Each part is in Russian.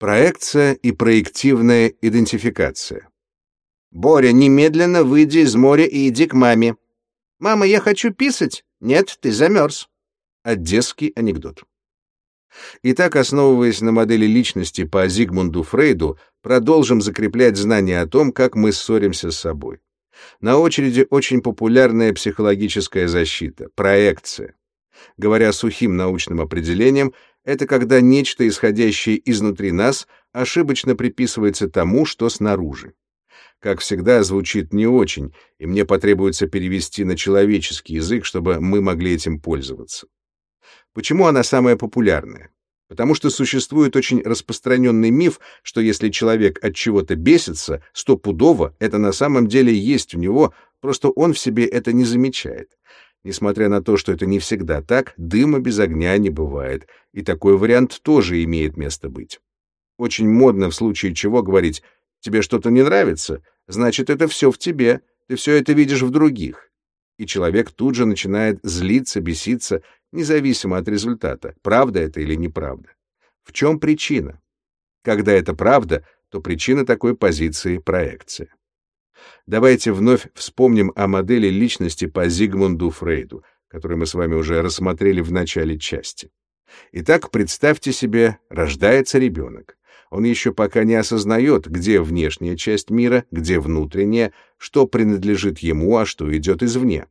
Проекция и проективная идентификация. «Боря, немедленно выйди из моря и иди к маме». «Мама, я хочу писать». «Нет, ты замерз». Одесский анекдот. Итак, основываясь на модели личности по Зигмунду Фрейду, продолжим закреплять знания о том, как мы ссоримся с собой. На очереди очень популярная психологическая защита — проекция. Говоря сухим научным определением, это когда нечто, исходящее изнутри нас, ошибочно приписывается тому, что снаружи. Как всегда, звучит не очень, и мне потребуется перевести на человеческий язык, чтобы мы могли этим пользоваться. Почему она самая популярная? Потому что существует очень распространенный миф, что если человек от чего-то бесится, стопудово это на самом деле есть у него, просто он в себе это не замечает. Несмотря на то, что это не всегда так, дыма без огня не бывает, и такой вариант тоже имеет место быть. Очень модно в случае чего говорить «тебе что-то не нравится», значит, это все в тебе, ты все это видишь в других. И человек тут же начинает злиться, беситься, независимо от результата, правда это или неправда. В чем причина? Когда это правда, то причина такой позиции — проекция. Давайте вновь вспомним о модели личности по Зигмунду Фрейду, которую мы с вами уже рассмотрели в начале части. Итак, представьте себе, рождается ребенок. Он еще пока не осознает, где внешняя часть мира, где внутренняя, что принадлежит ему, а что идет извне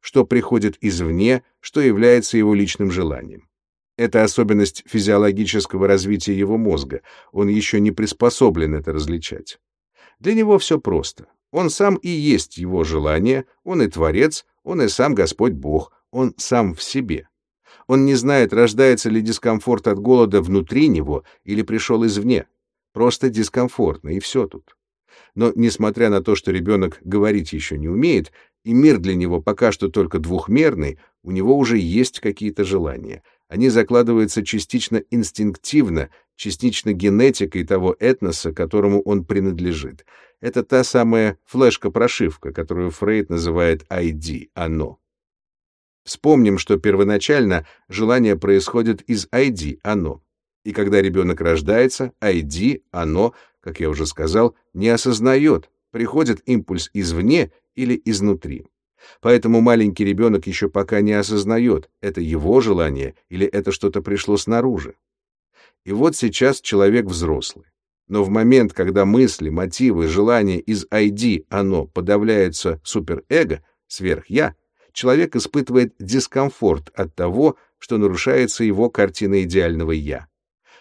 что приходит извне, что является его личным желанием. Это особенность физиологического развития его мозга, он еще не приспособлен это различать. Для него все просто. Он сам и есть его желание, он и Творец, он и сам Господь Бог, он сам в себе. Он не знает, рождается ли дискомфорт от голода внутри него или пришел извне. Просто дискомфортно, и все тут. Но, несмотря на то, что ребенок говорить еще не умеет, и мир для него пока что только двухмерный, у него уже есть какие-то желания. Они закладываются частично инстинктивно, частично генетикой того этноса, которому он принадлежит. Это та самая флешка-прошивка, которую Фрейд называет ID, оно. Вспомним, что первоначально желание происходит из ID, оно. И когда ребенок рождается, ID, оно, как я уже сказал, не осознает, приходит импульс извне или изнутри. Поэтому маленький ребенок еще пока не осознает, это его желание или это что-то пришло снаружи. И вот сейчас человек взрослый. Но в момент, когда мысли, мотивы, желания из ID, оно, подавляются суперэго, сверх-я, человек испытывает дискомфорт от того, что нарушается его картина идеального «я».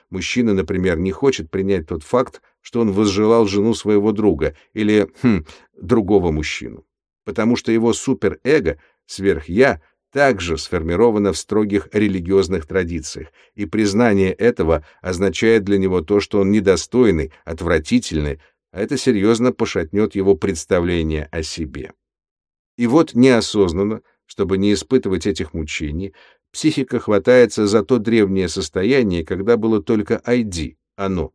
Мужчина, например, не хочет принять тот факт, что он возжелал жену своего друга или, хм, другого мужчину. Потому что его суперэго, сверх-я, также сформировано в строгих религиозных традициях, и признание этого означает для него то, что он недостойный, отвратительный, а это серьезно пошатнет его представление о себе. И вот неосознанно, чтобы не испытывать этих мучений, психика хватается за то древнее состояние, когда было только ID, оно,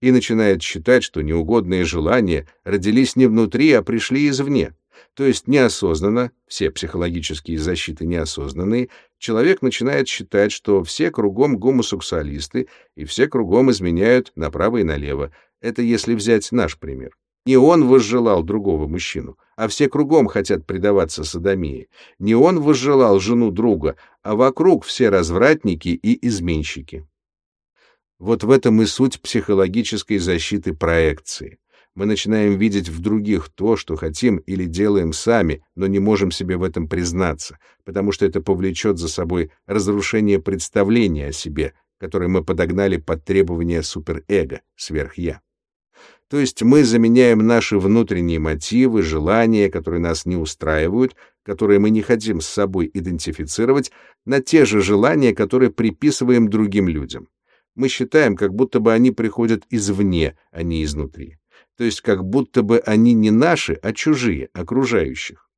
и начинает считать, что неугодные желания родились не внутри, а пришли извне. То есть неосознанно, все психологические защиты неосознанные, человек начинает считать, что все кругом гомосексуалисты и все кругом изменяют направо и налево. Это если взять наш пример. Не он возжелал другого мужчину, а все кругом хотят предаваться садомии. Не он возжелал жену друга, а вокруг все развратники и изменщики. Вот в этом и суть психологической защиты проекции. Мы начинаем видеть в других то, что хотим или делаем сами, но не можем себе в этом признаться, потому что это повлечет за собой разрушение представления о себе, которое мы подогнали под требования суперэго, сверх-я. То есть мы заменяем наши внутренние мотивы, желания, которые нас не устраивают, которые мы не хотим с собой идентифицировать, на те же желания, которые приписываем другим людям мы считаем, как будто бы они приходят извне, а не изнутри. То есть как будто бы они не наши, а чужие, окружающих.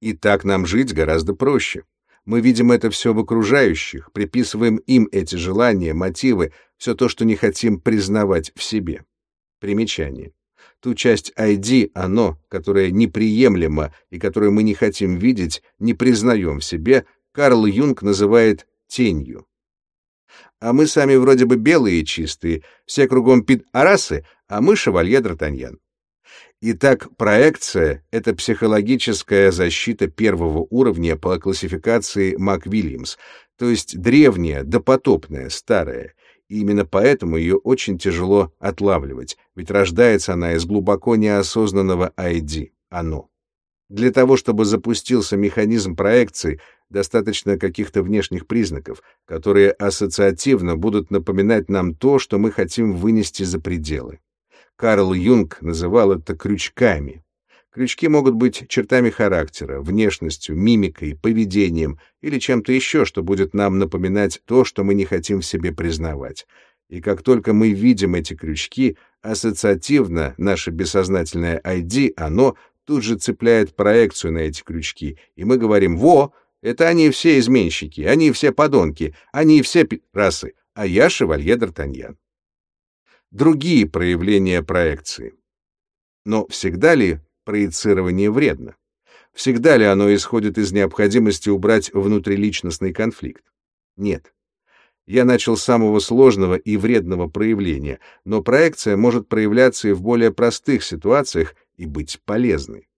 И так нам жить гораздо проще. Мы видим это все в окружающих, приписываем им эти желания, мотивы, все то, что не хотим признавать в себе. Примечание. Ту часть ID, оно, которое неприемлемо и которую мы не хотим видеть, не признаем в себе, Карл Юнг называет тенью. А мы сами вроде бы белые и чистые, все кругом пид-арасы, а мы шевалье Д'Артаньян. Итак, проекция — это психологическая защита первого уровня по классификации МакВильямс, то есть древняя, допотопная, старая. И именно поэтому ее очень тяжело отлавливать, ведь рождается она из глубоко неосознанного ID — оно. Для того, чтобы запустился механизм проекции, достаточно каких-то внешних признаков, которые ассоциативно будут напоминать нам то, что мы хотим вынести за пределы. Карл Юнг называл это крючками. Крючки могут быть чертами характера, внешностью, мимикой, поведением или чем-то еще, что будет нам напоминать то, что мы не хотим в себе признавать. И как только мы видим эти крючки, ассоциативно наше бессознательное ID, оно тут же цепляет проекцию на эти крючки, и мы говорим «Во, это они все изменщики, они все подонки, они все расы, а я шевалье Д'Артаньян». Другие проявления проекции. Но всегда ли проецирование вредно? Всегда ли оно исходит из необходимости убрать внутриличностный конфликт? Нет. Я начал с самого сложного и вредного проявления, но проекция может проявляться и в более простых ситуациях и быть полезной.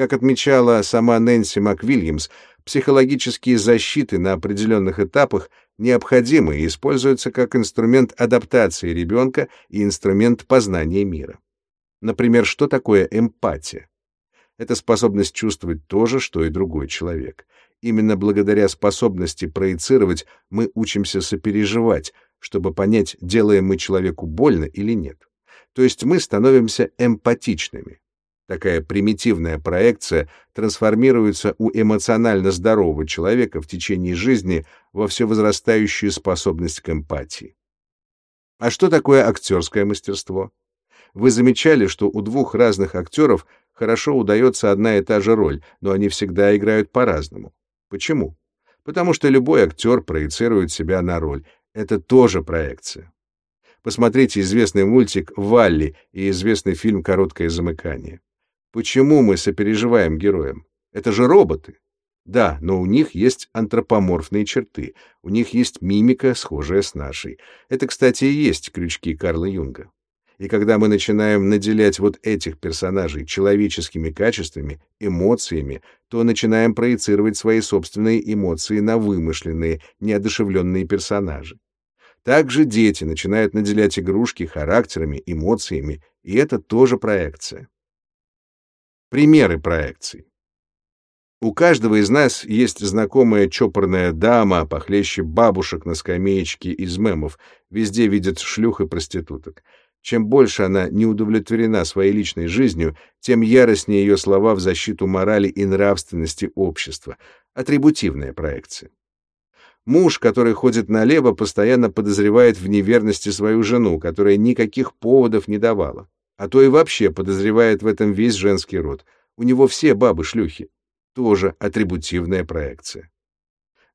Как отмечала сама Нэнси МакВильямс, психологические защиты на определенных этапах необходимы и используются как инструмент адаптации ребенка и инструмент познания мира. Например, что такое эмпатия? Это способность чувствовать то же, что и другой человек. Именно благодаря способности проецировать мы учимся сопереживать, чтобы понять, делаем мы человеку больно или нет то есть мы становимся эмпатичными. Такая примитивная проекция трансформируется у эмоционально здорового человека в течение жизни во все возрастающую способность к эмпатии. А что такое актерское мастерство? Вы замечали, что у двух разных актеров хорошо удается одна и та же роль, но они всегда играют по-разному. Почему? Потому что любой актер проецирует себя на роль. Это тоже проекция. Посмотрите известный мультик «Валли» и известный фильм «Короткое замыкание». Почему мы сопереживаем героям? Это же роботы. Да, но у них есть антропоморфные черты, у них есть мимика, схожая с нашей. Это, кстати, и есть крючки Карла Юнга. И когда мы начинаем наделять вот этих персонажей человеческими качествами, эмоциями, то начинаем проецировать свои собственные эмоции на вымышленные, неодушевленные персонажи. Также дети начинают наделять игрушки характерами, эмоциями, и это тоже проекция. Примеры проекций. У каждого из нас есть знакомая чопорная дама, похлеще бабушек на скамеечке из мемов, везде видят шлюх и проституток. Чем больше она не удовлетворена своей личной жизнью, тем яростнее ее слова в защиту морали и нравственности общества. Атрибутивная проекция. Муж, который ходит налево, постоянно подозревает в неверности свою жену, которая никаких поводов не давала. А то и вообще подозревает в этом весь женский род. У него все бабы-шлюхи. Тоже атрибутивная проекция.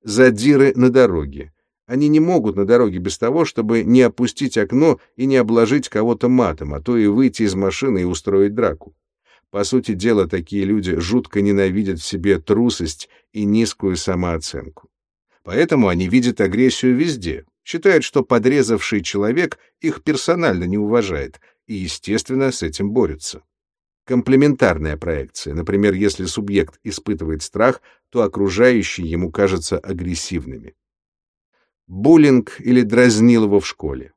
Задиры на дороге. Они не могут на дороге без того, чтобы не опустить окно и не обложить кого-то матом, а то и выйти из машины и устроить драку. По сути дела, такие люди жутко ненавидят в себе трусость и низкую самооценку. Поэтому они видят агрессию везде, считают, что подрезавший человек их персонально не уважает, и, естественно, с этим борются. Комплементарная проекция. Например, если субъект испытывает страх, то окружающие ему кажутся агрессивными. Буллинг или дразнилово в школе.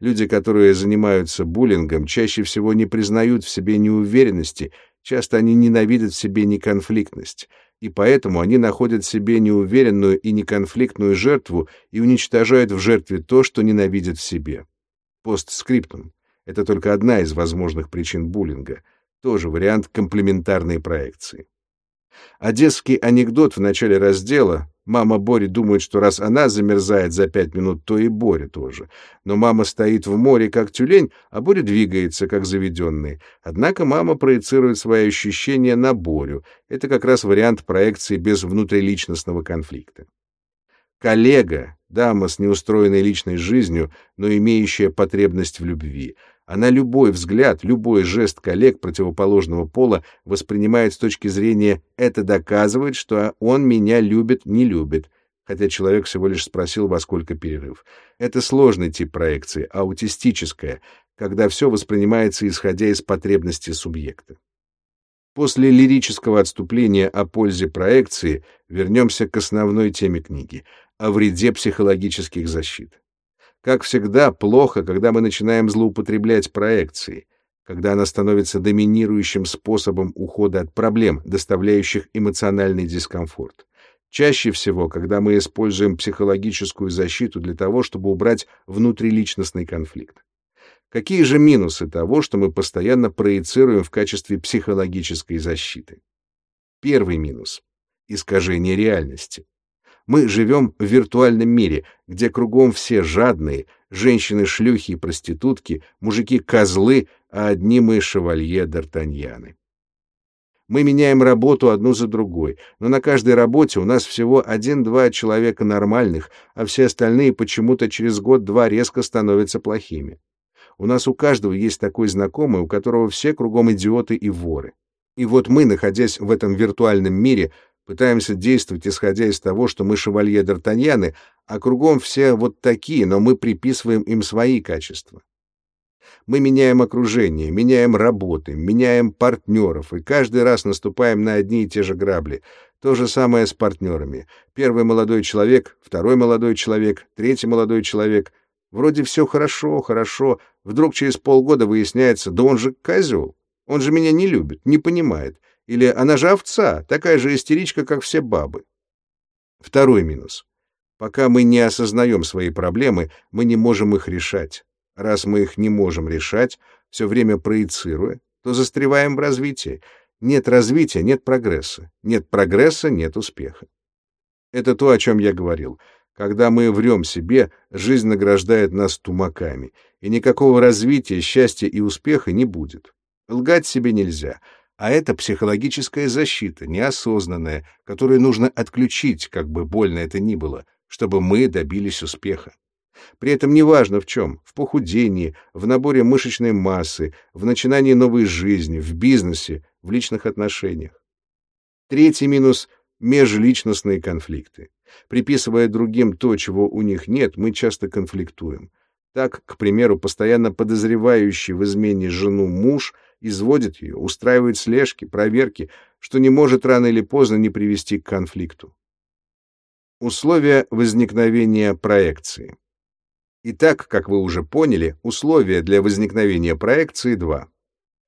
Люди, которые занимаются буллингом, чаще всего не признают в себе неуверенности, часто они ненавидят в себе неконфликтность и поэтому они находят себе неуверенную и неконфликтную жертву и уничтожают в жертве то, что ненавидят в себе. Постскриптум. Это только одна из возможных причин буллинга, тоже вариант комплементарной проекции. Одесский анекдот в начале раздела Мама Бори думает, что раз она замерзает за пять минут, то и Боря тоже. Но мама стоит в море, как тюлень, а Боря двигается, как заведенный. Однако мама проецирует свои ощущения на Борю. Это как раз вариант проекции без внутриличностного конфликта. Коллега, дама с неустроенной личной жизнью, но имеющая потребность в любви — она любой взгляд, любой жест коллег противоположного пола воспринимает с точки зрения «это доказывает, что он меня любит, не любит», хотя человек всего лишь спросил, во сколько перерыв. Это сложный тип проекции, аутистическая, когда все воспринимается исходя из потребностей субъекта. После лирического отступления о пользе проекции вернемся к основной теме книги — о вреде психологических защит. Как всегда, плохо, когда мы начинаем злоупотреблять проекцией, когда она становится доминирующим способом ухода от проблем, доставляющих эмоциональный дискомфорт. Чаще всего, когда мы используем психологическую защиту для того, чтобы убрать внутриличностный конфликт. Какие же минусы того, что мы постоянно проецируем в качестве психологической защиты? Первый минус — искажение реальности. Мы живем в виртуальном мире, где кругом все жадные, женщины-шлюхи и проститутки, мужики-козлы, а одни мы шевалье Д'Артаньяны. Мы меняем работу одну за другой, но на каждой работе у нас всего один-два человека нормальных, а все остальные почему-то через год-два резко становятся плохими. У нас у каждого есть такой знакомый, у которого все кругом идиоты и воры. И вот мы, находясь в этом виртуальном мире, пытаемся действовать, исходя из того, что мы шевалье Д'Артаньяны, а кругом все вот такие, но мы приписываем им свои качества. Мы меняем окружение, меняем работы, меняем партнеров, и каждый раз наступаем на одни и те же грабли. То же самое с партнерами. Первый молодой человек, второй молодой человек, третий молодой человек. Вроде все хорошо, хорошо, Вдруг через полгода выясняется, да он же козел, он же меня не любит, не понимает. Или она же овца, такая же истеричка, как все бабы. Второй минус. Пока мы не осознаем свои проблемы, мы не можем их решать. Раз мы их не можем решать, все время проецируя, то застреваем в развитии. Нет развития — нет прогресса. Нет прогресса — нет успеха. Это то, о чем я говорил. Когда мы врем себе, жизнь награждает нас тумаками, и никакого развития, счастья и успеха не будет. Лгать себе нельзя, а это психологическая защита, неосознанная, которую нужно отключить, как бы больно это ни было, чтобы мы добились успеха. При этом неважно в чем — в похудении, в наборе мышечной массы, в начинании новой жизни, в бизнесе, в личных отношениях. Третий минус — межличностные конфликты. Приписывая другим то, чего у них нет, мы часто конфликтуем. Так, к примеру, постоянно подозревающий в измене жену муж изводит ее, устраивает слежки, проверки, что не может рано или поздно не привести к конфликту. Условия возникновения проекции. Итак, как вы уже поняли, условия для возникновения проекции два.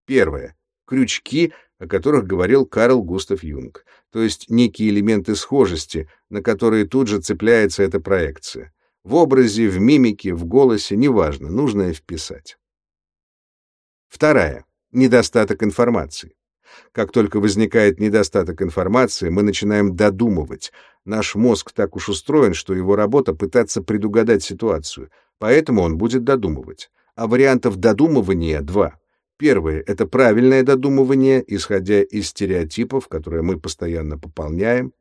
Первое. Крючки, о которых говорил Карл Густав Юнг, то есть некие элементы схожести, на которые тут же цепляется эта проекция. В образе, в мимике, в голосе, неважно, нужно вписать. Вторая. Недостаток информации. Как только возникает недостаток информации, мы начинаем додумывать. Наш мозг так уж устроен, что его работа пытаться предугадать ситуацию, поэтому он будет додумывать. А вариантов додумывания два. Первое — это правильное додумывание, исходя из стереотипов, которые мы постоянно пополняем.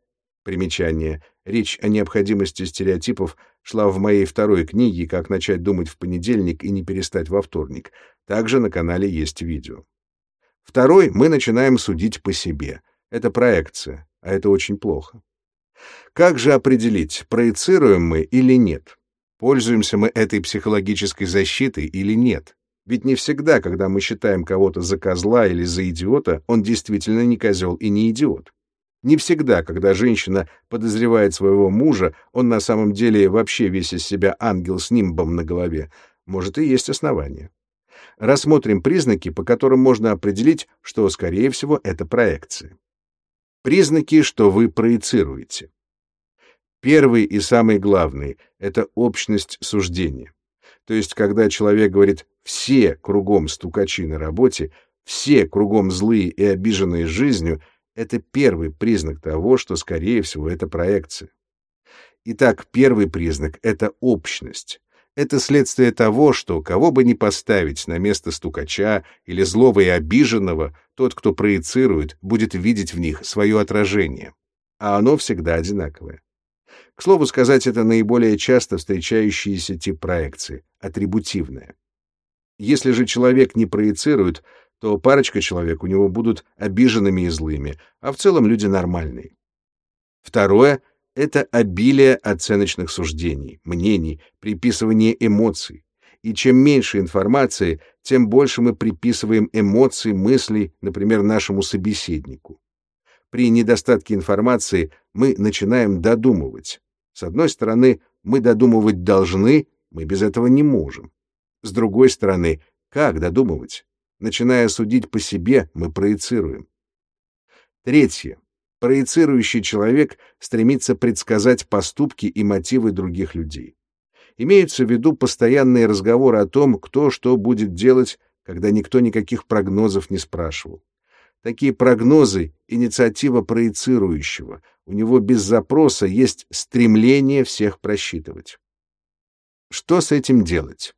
Примечание. Речь о необходимости стереотипов шла в моей второй книге «Как начать думать в понедельник и не перестать во вторник». Также на канале есть видео. Второй мы начинаем судить по себе. Это проекция, а это очень плохо. Как же определить, проецируем мы или нет? Пользуемся мы этой психологической защитой или нет? Ведь не всегда, когда мы считаем кого-то за козла или за идиота, он действительно не козел и не идиот. Не всегда, когда женщина подозревает своего мужа, он на самом деле вообще весь из себя ангел с нимбом на голове. Может, и есть основания. Рассмотрим признаки, по которым можно определить, что, скорее всего, это проекция. Признаки, что вы проецируете. Первый и самый главный — это общность суждения. То есть, когда человек говорит «все кругом стукачи на работе», «все кругом злые и обиженные жизнью», это первый признак того, что, скорее всего, это проекция. Итак, первый признак — это общность. Это следствие того, что кого бы ни поставить на место стукача или злого и обиженного, тот, кто проецирует, будет видеть в них свое отражение. А оно всегда одинаковое. К слову сказать, это наиболее часто встречающийся тип проекции — атрибутивная. Если же человек не проецирует, то парочка человек у него будут обиженными и злыми, а в целом люди нормальные. Второе Это обилие оценочных суждений, мнений, приписывание эмоций. И чем меньше информации, тем больше мы приписываем эмоций, мыслей, например, нашему собеседнику. При недостатке информации мы начинаем додумывать. С одной стороны, мы додумывать должны, мы без этого не можем. С другой стороны, как додумывать? Начиная судить по себе, мы проецируем. Третье. Проецирующий человек стремится предсказать поступки и мотивы других людей. Имеются в виду постоянные разговоры о том, кто что будет делать, когда никто никаких прогнозов не спрашивал. Такие прогнозы — инициатива проецирующего. У него без запроса есть стремление всех просчитывать. Что с этим делать?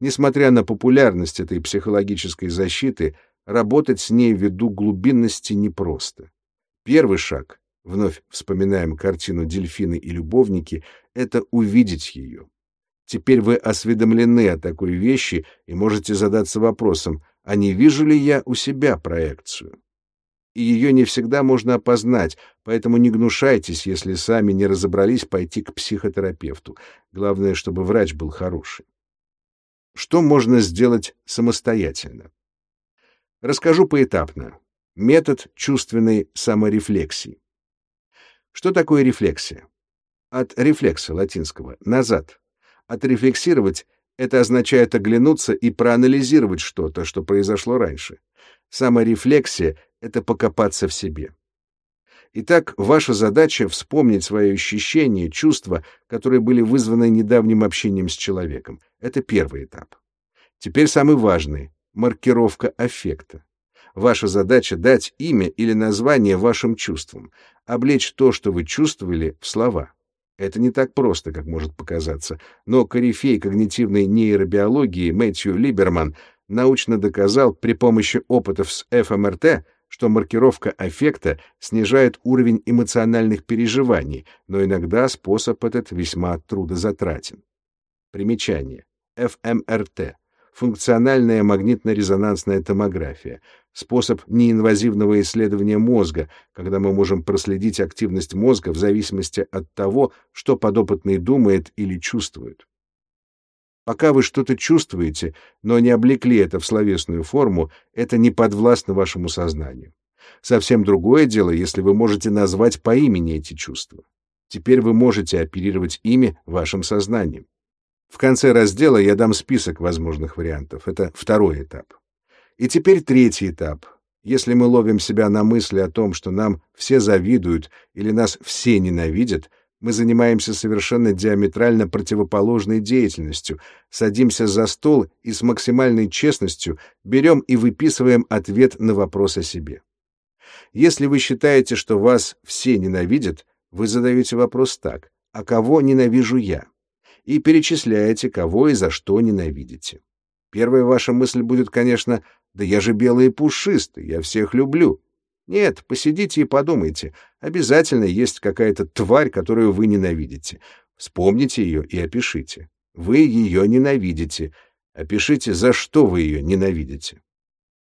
Несмотря на популярность этой психологической защиты, работать с ней ввиду глубинности непросто. Первый шаг, вновь вспоминаем картину «Дельфины и любовники», это увидеть ее. Теперь вы осведомлены о такой вещи и можете задаться вопросом, а не вижу ли я у себя проекцию? И ее не всегда можно опознать, поэтому не гнушайтесь, если сами не разобрались, пойти к психотерапевту. Главное, чтобы врач был хороший. Что можно сделать самостоятельно? Расскажу поэтапно. Метод чувственной саморефлексии. Что такое рефлексия? От рефлекса латинского назад. Отрефлексировать это означает оглянуться и проанализировать что-то, что произошло раньше. Саморефлексия это покопаться в себе. Итак, ваша задача вспомнить свои ощущения, чувства, которые были вызваны недавним общением с человеком. Это первый этап. Теперь самый важный маркировка аффекта. Ваша задача дать имя или название вашим чувствам, облечь то, что вы чувствовали, в слова. Это не так просто, как может показаться, но корифей когнитивной нейробиологии Мэтью Либерман научно доказал при помощи опытов с ФМРТ, что маркировка аффекта снижает уровень эмоциональных переживаний, но иногда способ этот весьма трудозатратен. Примечание. ФМРТ функциональная магнитно-резонансная томография, способ неинвазивного исследования мозга, когда мы можем проследить активность мозга в зависимости от того, что подопытный думает или чувствует. Пока вы что-то чувствуете, но не облекли это в словесную форму, это не подвластно вашему сознанию. Совсем другое дело, если вы можете назвать по имени эти чувства. Теперь вы можете оперировать ими вашим сознанием. В конце раздела я дам список возможных вариантов. Это второй этап. И теперь третий этап. Если мы ловим себя на мысли о том, что нам все завидуют или нас все ненавидят, мы занимаемся совершенно диаметрально противоположной деятельностью, садимся за стол и с максимальной честностью берем и выписываем ответ на вопрос о себе. Если вы считаете, что вас все ненавидят, вы задаете вопрос так: а кого ненавижу я? и перечисляете, кого и за что ненавидите. Первая ваша мысль будет, конечно, «Да я же белый и пушистый, я всех люблю». Нет, посидите и подумайте. Обязательно есть какая-то тварь, которую вы ненавидите. Вспомните ее и опишите. Вы ее ненавидите. Опишите, за что вы ее ненавидите.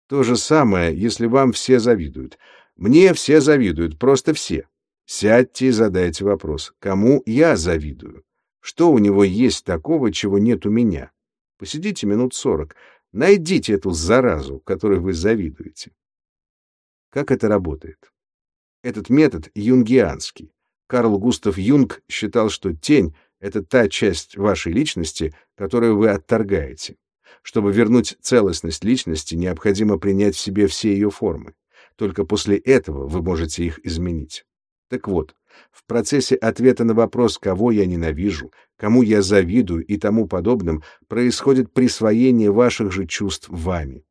То же самое, если вам все завидуют. Мне все завидуют, просто все. Сядьте и задайте вопрос, кому я завидую. Что у него есть такого, чего нет у меня? Посидите минут сорок, найдите эту заразу, которой вы завидуете. Как это работает? Этот метод юнгианский. Карл Густав Юнг считал, что тень — это та часть вашей личности, которую вы отторгаете. Чтобы вернуть целостность личности, необходимо принять в себе все ее формы. Только после этого вы можете их изменить. Так вот, в процессе ответа на вопрос, кого я ненавижу, кому я завидую и тому подобным, происходит присвоение ваших же чувств вами.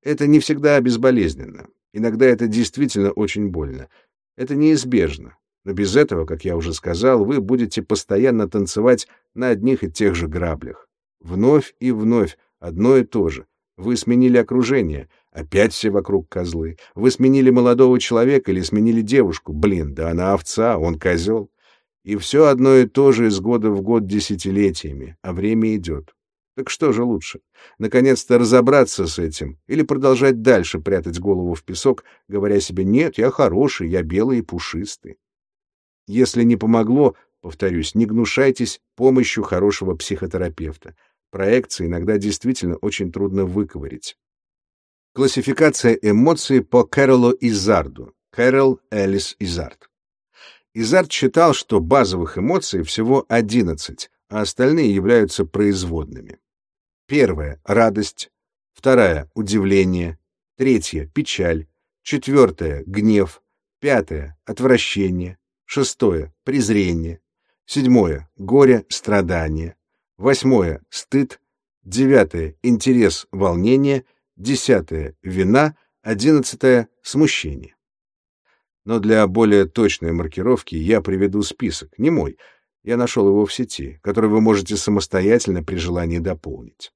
Это не всегда безболезненно. Иногда это действительно очень больно. Это неизбежно. Но без этого, как я уже сказал, вы будете постоянно танцевать на одних и тех же граблях. Вновь и вновь одно и то же. Вы сменили окружение — Опять все вокруг козлы. Вы сменили молодого человека или сменили девушку? Блин, да она овца, он козел. И все одно и то же из года в год десятилетиями, а время идет. Так что же лучше? Наконец-то разобраться с этим или продолжать дальше прятать голову в песок, говоря себе «нет, я хороший, я белый и пушистый». Если не помогло, повторюсь, не гнушайтесь помощью хорошего психотерапевта. Проекции иногда действительно очень трудно выковырить. Классификация эмоций по Кэролу Изарду. Кэрол Элис Изард. Изард считал, что базовых эмоций всего 11, а остальные являются производными. Первая — радость. Вторая — удивление. Третья — печаль. Четвертая — гнев. Пятое — отвращение. Шестое — презрение. Седьмое — горе, страдание. Восьмое — стыд. Девятое — интерес, волнение. Десятое — вина. Одиннадцатое — смущение. Но для более точной маркировки я приведу список, не мой, я нашел его в сети, который вы можете самостоятельно при желании дополнить.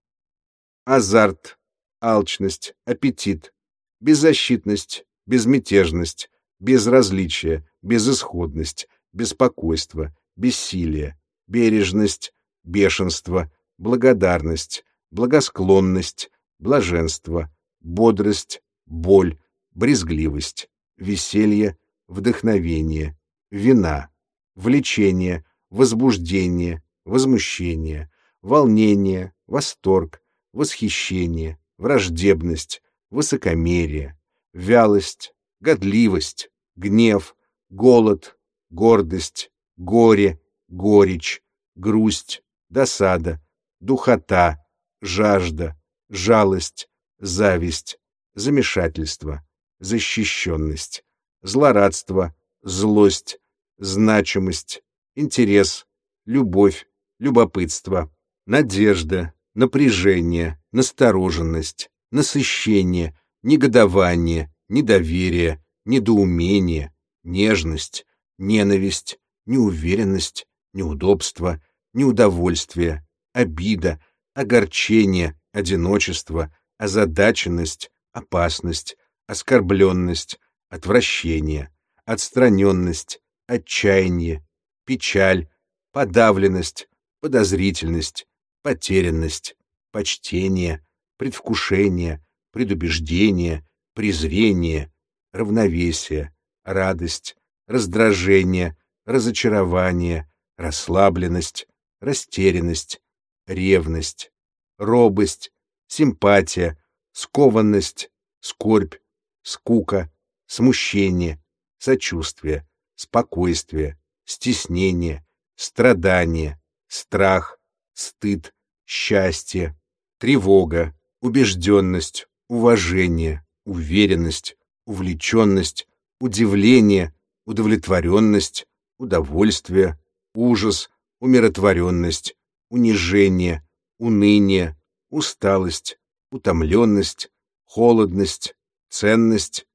Азарт, алчность, аппетит, беззащитность, безмятежность, безразличие, безысходность, беспокойство, бессилие, бережность, бешенство, благодарность, благосклонность, блаженство, бодрость, боль, брезгливость, веселье, вдохновение, вина, влечение, возбуждение, возмущение, волнение, восторг, восхищение, враждебность, высокомерие, вялость, годливость, гнев, голод, гордость, горе, горечь, грусть, досада, духота, жажда, жалость, зависть, замешательство, защищенность, злорадство, злость, значимость, интерес, любовь, любопытство, надежда, напряжение, настороженность, насыщение, негодование, недоверие, недоумение, нежность, ненависть, неуверенность, неудобство, неудовольствие, обида, огорчение, одиночество, озадаченность, опасность, оскорбленность, отвращение, отстраненность, отчаяние, печаль, подавленность, подозрительность, потерянность, почтение, предвкушение, предубеждение, презрение, равновесие, радость, раздражение, разочарование, расслабленность, растерянность, ревность, робость, симпатия, скованность, скорбь, скука, смущение, сочувствие, спокойствие, стеснение, страдание, страх, стыд, счастье, тревога, убежденность, уважение, уверенность, увлеченность, удивление, удовлетворенность, удовольствие, ужас, умиротворенность, унижение, уныние, усталость, утомленность, холодность, ценность,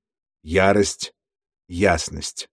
ярость, ясность.